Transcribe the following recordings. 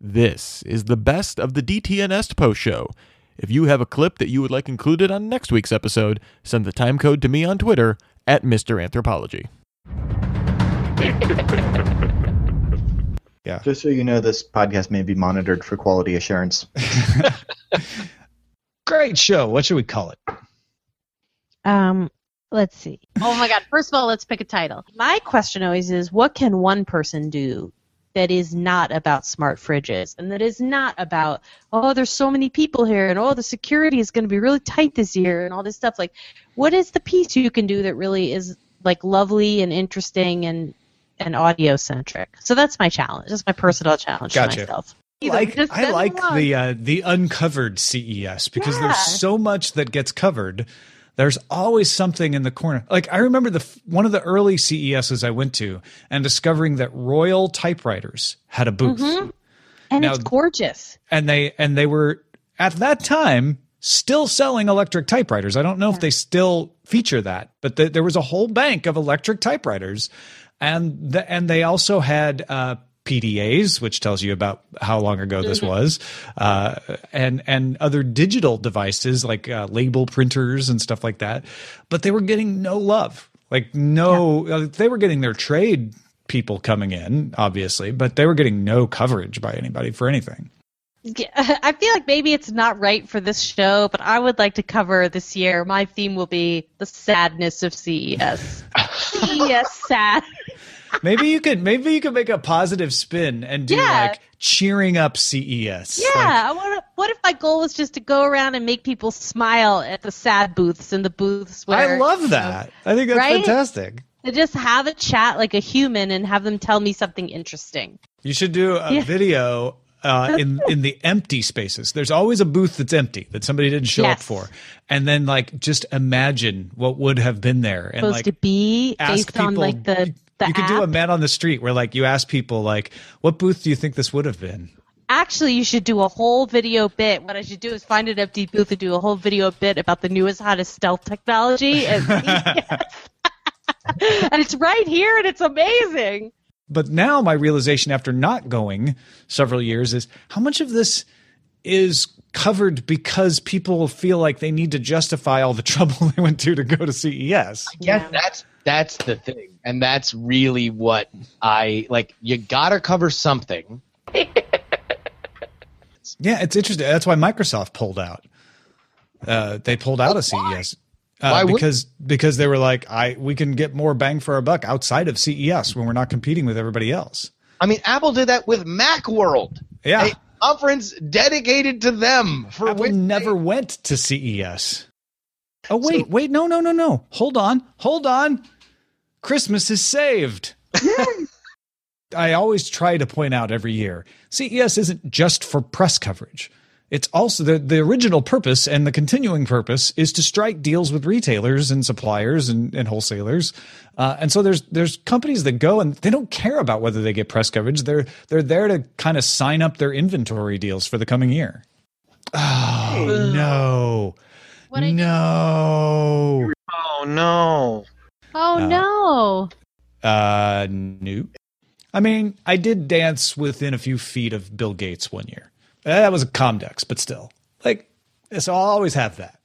This is the best of the DTNS post show. If you have a clip that you would like included on next week's episode, send the time code to me on Twitter at Mr. Anthropology. Yeah. Just so you know, this podcast may be monitored for quality assurance. Great show. What should we call it? Um, let's see. Oh my god! First of all, let's pick a title. My question always is, what can one person do that is not about smart fridges and that is not about, oh, there's so many people here and oh, the security is going to be really tight this year and all this stuff. Like, what is the piece you can do that really is like lovely and interesting and and audio centric? So that's my challenge. That's my personal challenge Gotcha. to myself. like I like the uh, the uncovered CES because Yeah. there's so much that gets covered. There's always something in the corner. Like I remember the one of the early CESs I went to and discovering that Royal typewriters had a booth, Mhm. and Now- it's gorgeous. and they and they were at that time still selling electric typewriters. I don't know if they still feature that, but th- there was a whole bank of electric typewriters, and the, and they also had uh, PDAs, which tells you about how long ago this was, uh, and and other digital devices like uh, label printers and stuff like that. But they were getting no love. Like no, uh, they were getting their trade people coming in, obviously, but they were getting no coverage by anybody for anything. Yeah, I feel like maybe it's not right for this show, but I would like to cover this year. My theme will be the sadness of CES. CES sad. Maybe you could maybe you could make a positive spin and do Yeah. like cheering up CES. Yeah, I want. What if my goal was just to go around and make people smile at the sad booths and the booths where I love that. I think that's Right? fantastic. to just have a chat like a human and have them tell me something interesting. You should do a Yeah. video uh, in in the empty spaces. There's always a booth that's empty that somebody didn't show up for, and then like just imagine what would have been there and Supposed like to be ask based people. on like the you could do a man on the street where like you ask people like, what booth do you think this would have been? Actually, you should do a whole video bit. What I should do is find an empty booth and do a whole video bit about the newest, hottest stealth technology. And, and it's right here, and it's amazing. But now my realization after not going several years is how much of this is covered because people feel like they need to justify all the trouble they went to to go to CES. Yes, Yeah. that's that's the thing, and that's really what I like. You gotta cover something. Yeah, it's interesting. That's why Microsoft pulled out. Uh, they pulled out of CES. Uh, Why would- because because they were like, I we can get more bang for our buck outside of CES when we're not competing with everybody else. I mean, Apple did that with MacWorld, Yeah, a conference dedicated to them for Apple never went to CES. Oh wait, wait, no, no, no, no. Hold on, hold on. Christmas is saved. I always try to point out every year, CES isn't just for press coverage. It's also the, the original purpose and the continuing purpose is to strike deals with retailers and suppliers and, and wholesalers. Uh, and so there's there's companies that go and they don't care about whether they get press coverage. They're they're there to kind of sign up their inventory deals for the coming year. Oh no. What no. Oh no. Oh Uh, no! Uh, no. I mean, I did dance within a few feet of Bill Gates one year. Uh, That was a Comdex, but still, like, so I'll always have that.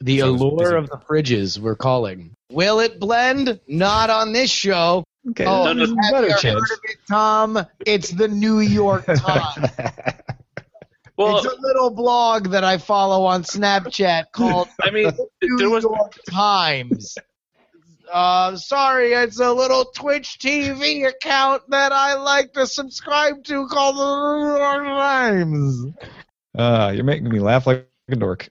the So allure of the fridges we're calling. Will it blend? Not on this show. Okay, Oh, no, no, better chance. heard of it, Tom? It's the New York Times. Well, it's a little blog that I follow on Snapchat called I mean, the New there was York Times. Uh, sorry, it's a little Twitch TV account that I like to subscribe to called the New York Times. Uh, you're making me laugh like a dork.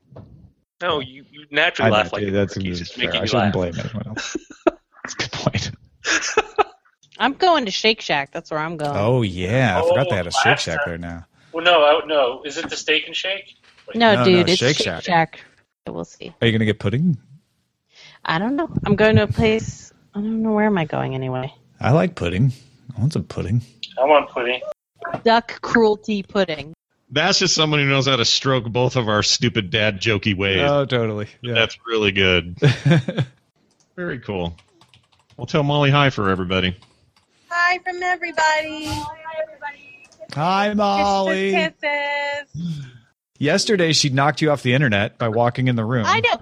no. You, you naturally laugh like a that's dork. He's just fair. making I shouldn't laugh. blame anyone else. That's a good point. I'm going to Shake Shack. That's where I'm going. Oh yeah, I forgot they had a Oh, Shake Shack last there now. Well, no, I, no. Is it the steak and shake? Wait, no, no, no, dude, it's Shake Shake, Shack. Shack. We'll see. Are you gonna get pudding? I don't know. I'm going to a place. I don't know where am I going anyway. I like pudding. I want some pudding. I want pudding. Duck cruelty pudding. That's just someone who knows how to stroke both of our stupid dad jokey ways. Oh, totally. Yeah. That's really good. Very cool. Well, tell Molly hi for everybody. Hi from everybody. Hi, Molly. Kisses, kisses. Yesterday, she knocked you off the internet by walking in the room. I know.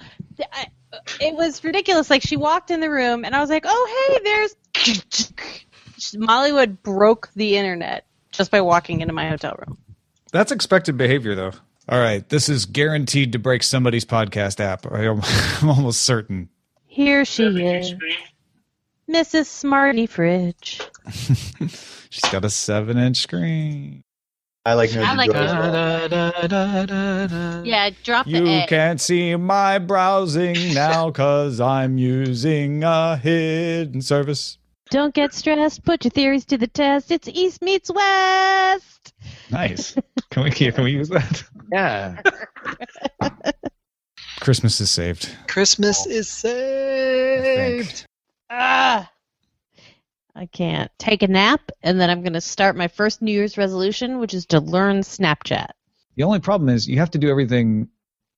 I- It was ridiculous. Like she walked in the room, and I was like, "Oh, hey, there's." Mollywood broke the internet just by walking into my hotel room. That's expected behavior, though. All right, this is guaranteed to break somebody's podcast app. I am- I'm almost certain. Here she is. Mrs. Smarty Fridge. She's got a seven-inch screen. I like Nosy I like Joe as well. Yeah, drop the You can't see my browsing now because I'm using a hidden service. Don't get stressed. Put your theories to the test. It's East meets West. Nice. Can we can we use that? Yeah. Christmas is saved. Christmas oh. is saved. I can't take a nap, and then I'm going to start my first New Year's resolution, which is to learn Snapchat. The only problem is you have to do everything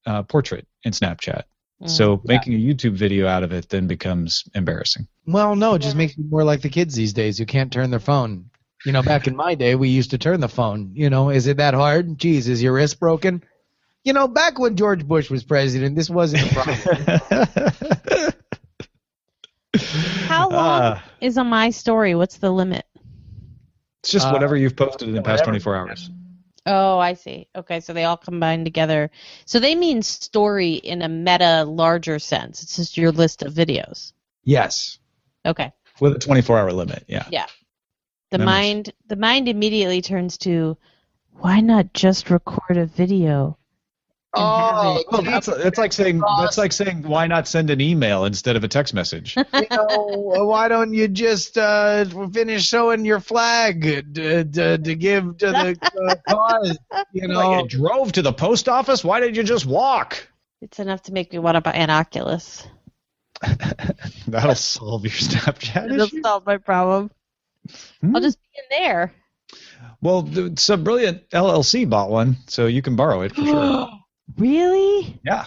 uh, portrait in Snapchat. So making a YouTube video out of it then becomes embarrassing. Well, no, it just makes me more like the kids these days who can't turn their phone. You know, back in my day, we used to turn the phone. You know, is it that hard? Geez, is your wrist broken? You know, back when George Bush was president, this wasn't a problem. How long Uh, is on my story? What's the limit? it's just Uh, whatever you've posted in the past 24 hours. Oh, I see. Okay, so they all combine together. So they mean story in a meta larger sense. It's just your list of videos. yes. Okay. With a 24 hour limit, yeah. Yeah. The Members. mind the mind immediately turns to why not just record a video? And have Oh, Well, that's it's like saying that's like saying why not send an email instead of a text message? you know, why don't you just uh, finish showing your flag to, to, to give to the uh, cause? You know, Like, you drove to the post office. Why didn't you just walk? It's enough to make me want to buy an Oculus. That'll solve your Snapchat It'll issue. solve my problem. Hmm. I'll just be in there. Well, the, some brilliant LLC bought one, so you can borrow it for sure. really? Yeah.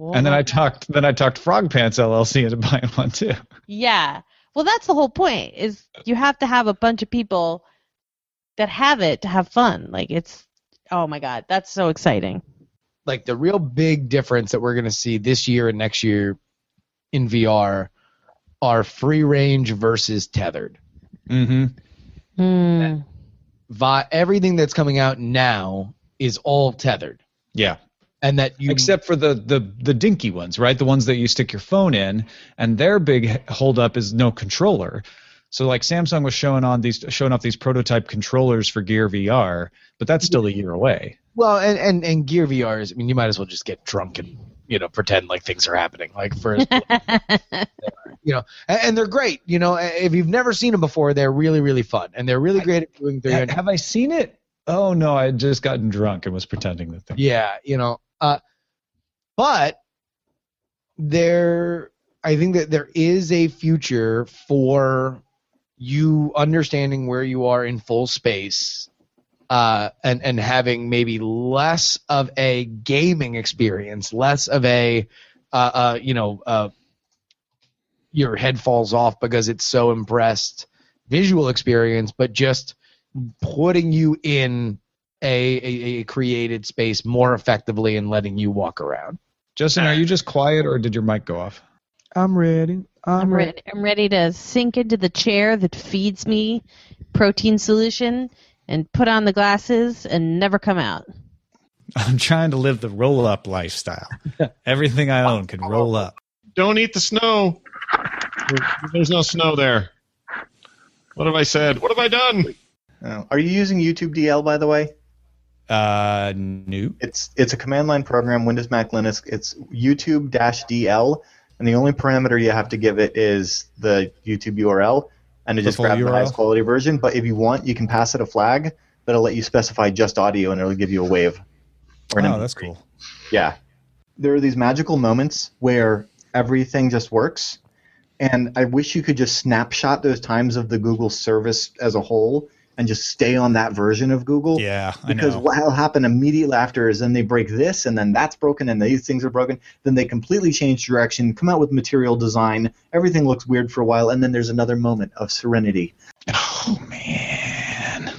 Oh and then I talked then I talked Frog Pants LLC into buying one too. Yeah. Well, that's the whole point. Is you have to have a bunch of people that have it to have fun. Like it's oh my god, that's so exciting. like the real big difference that we're going to see this year and next year in VR are free range versus tethered. Mm-hmm. Hmm. Vi- everything that's coming out now is all tethered, Yeah. and that you Except for the, the the dinky ones, right? The ones that you stick your phone in, and their big holdup is no controller. So like Samsung was showing on these showing off these prototype controllers for Gear VR, but that's still a year away. well, and, and and Gear VR is. I mean, you might as well just get drunk and you know pretend like things are happening. Like for you know, and, and they're great. You know, if you've never seen them before, they're really really fun, and they're really great at doing. Ha- Their, Have I seen it? Oh no, I had just gotten drunk and was pretending that thing. Yeah, you know, uh, but there, I think that there is a future for you understanding where you are in full space, uh, and and having maybe less of a gaming experience, less of a, uh, uh you know, uh, your head falls off because it's so impressed visual experience, but just putting you in a, a, a created space more effectively and letting you walk around. Justin, are you just quiet or did your mic go off? I'm ready. I'm ready. I'm ready to sink into the chair that feeds me protein solution and put on the glasses and never come out. I'm trying to live the roll up lifestyle. Everything I own can roll up. Don't eat the snow. There's no snow there. What have I said? What have I done? Oh. Are you using YouTube DL by the way? Uh, new. It's it's a command line program, Windows, Mac, Linux. It's YouTube DL, and the only parameter you have to give it is the YouTube URL, and it The just grabs the highest quality version. But if you want, you can pass it a flag that'll let you specify just audio, and it'll give you a wave. Or an Oh, MP3. that's cool. Yeah. There are these magical moments where everything just works. And I wish you could just snapshot those times of the Google service as a whole and just stay on that version of Google. Yeah, I Because know. what will happen immediately after is then they break this and then that's broken and these things are broken. Then they completely change direction, come out with material design. Everything looks weird for a while. And then there's another moment of serenity. Oh man.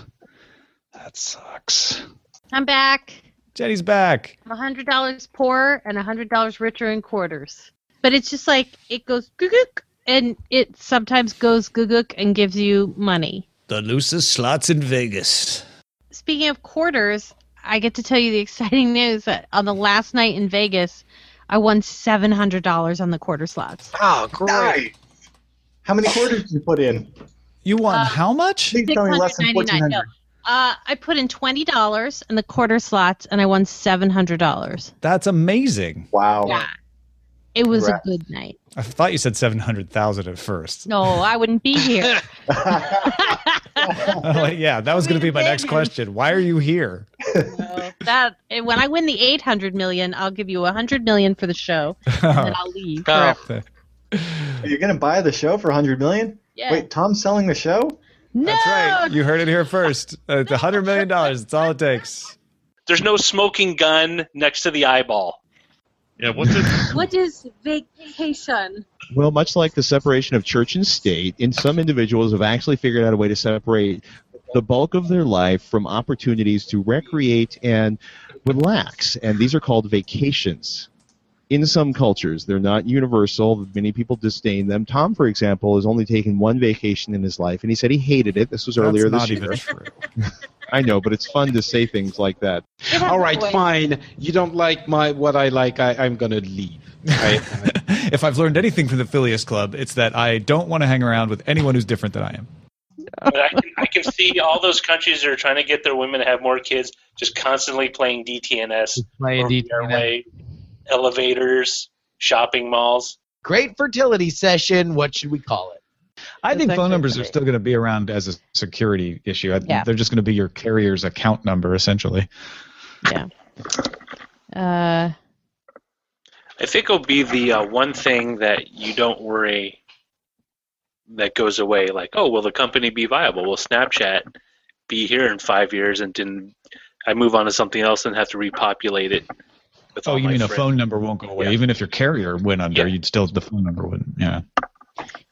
that sucks. I'm back. Jenny's back. I'm hundred dollars poorer and hundred dollars richer in quarters. But it's just like it goes gook and it sometimes goes gook and gives you money. The loosest slots in Vegas. Speaking of quarters, I get to tell you the exciting news that on the last night in Vegas, I won seven hundred dollars on the quarter slots. Oh, great. Nice. How many quarters did you put in? You won Uh, how much? Please tell me less than 699. No. Uh, I put in twenty dollars in the quarter slots and I won seven hundred dollars. That's amazing. Wow. Yeah. It was Congrats. a good night. I thought you said 700,000 at first. No, I wouldn't be here. Like, yeah, that was going to be my next question. Why are you here? No, that when I win the eight hundred million, I'll give you a hundred million for the show, and then I'll leave. Oh. forever. You're gonna buy the show for 100 million? Yeah. Wait, Tom's selling the show? no. That's right. You heard it here first. Uh, It's $100 million. That's all it takes. There's no smoking gun next to the eyeball. Yeah, what's it? What is vacation? Well, much like the separation of church and state, in some individuals have actually figured out a way to separate the bulk of their life from opportunities to recreate and relax. And these are called vacations. In some cultures, they're not universal. Many people disdain them. Tom, for example, has only taken one vacation in his life, and he said he hated it. This was earlier That's this not year. even true. I know, but it's fun to say things like that. All right, fine. You don't like my what I like. I, I'm gonna leave. I, if I've learned anything from the Phileas Club, it's that I don't want to hang around with anyone who's different than I am. But I can, I can see all those countries that are trying to get their women to have more kids just constantly playing DTNS, Playing DTNS. airway, elevators, shopping malls. Great fertility session. What should we call it? I think phone actually numbers are still going to be around as a security issue. I, Yeah. They're just going to be your carrier's account number, essentially. Uh, I think it'll be the uh, one thing that you don't worry that goes away. Like, oh, will the company be viable? Will Snapchat be here in five years and didn't I move on to something else and have to repopulate it? With Oh, all you my mean a phone number won't go away? Yeah. Even if your carrier went under, Yeah. you'd still the phone number wouldn't. Yeah.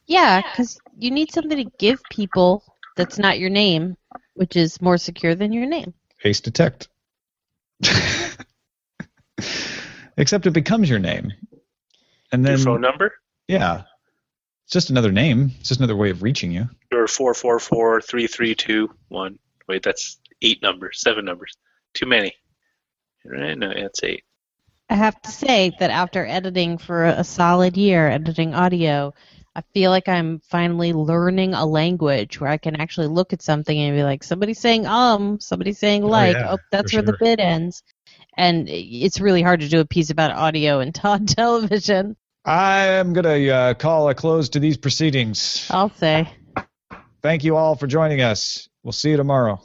yeah, because you need something to give people that's not your name, which is more secure than your name. Face detect. Except it becomes your name, and then Your then phone number? yeah, it's just another name. It's just another way of reaching you. Or four four four three three two one. Wait, that's eight numbers, seven numbers. Too many. Right? No, that's eight. I have to say that after editing for a solid year, editing audio, I feel like I'm finally learning a language where I can actually look at something and be like, somebody's saying um, somebody's saying like, yeah, oh, that's where the sure. bit ends. And it's really hard to do a piece about audio and on television. I'm gonna uh, call a close to these proceedings. I'll say. Thank you all for joining us. We'll see you tomorrow.